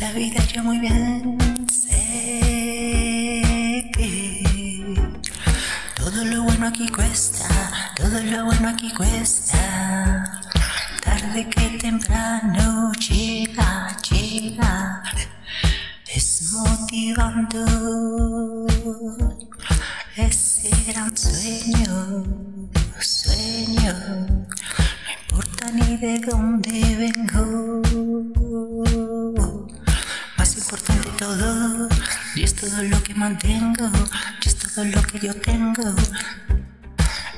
la vida yo muy bien sé que todo lo bueno aquí cuesta, todo lo bueno aquí cuesta. Tarde que temprano llega, llega, es motivando ese gran sueño, sueño. No importa ni de dónde vengo todo lo que mantengo, es todo lo que yo tengo,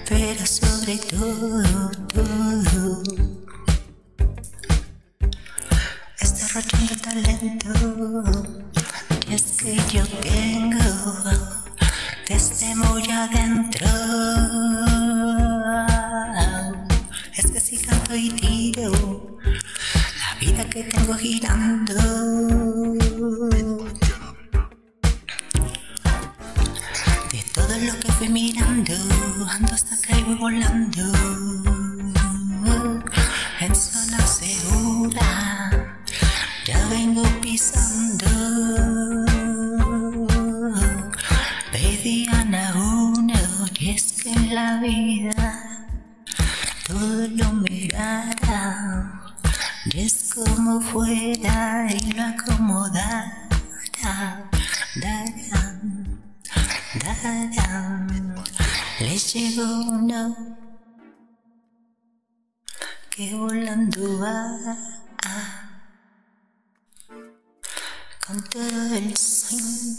pero sobre todo, todo, es derrochando talento, y es que yo tengo desde muy adentro, es que si canto y tiro, la vida que tengo girando. Lo que fui mirando, ando hasta que voy volando. En zona segura, ya vengo pisando. Pedían a uno, y es que en la vida todo lo mirara. Y es como fuera y lo acomodara. Les llegó uno que volando va con todo el swing.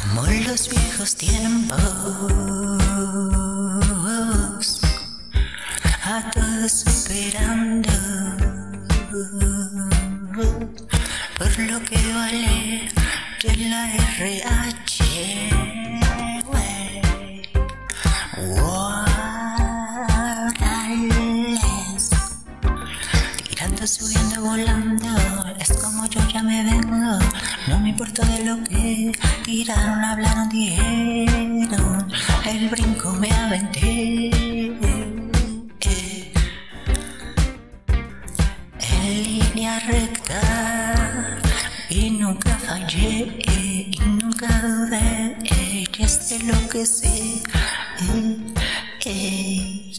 Como los viejos tiempos, a todos superando por lo que vale de la RH. Tirando, subiendo, volando, es como yo ya me vengo. No me importa de lo que tiraron, hablaron, dijeron. El brinco me aventé. En línea recta y nunca fallé y nunca dudé y es de lo que sé eh, eh,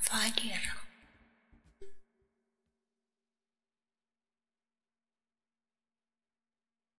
fire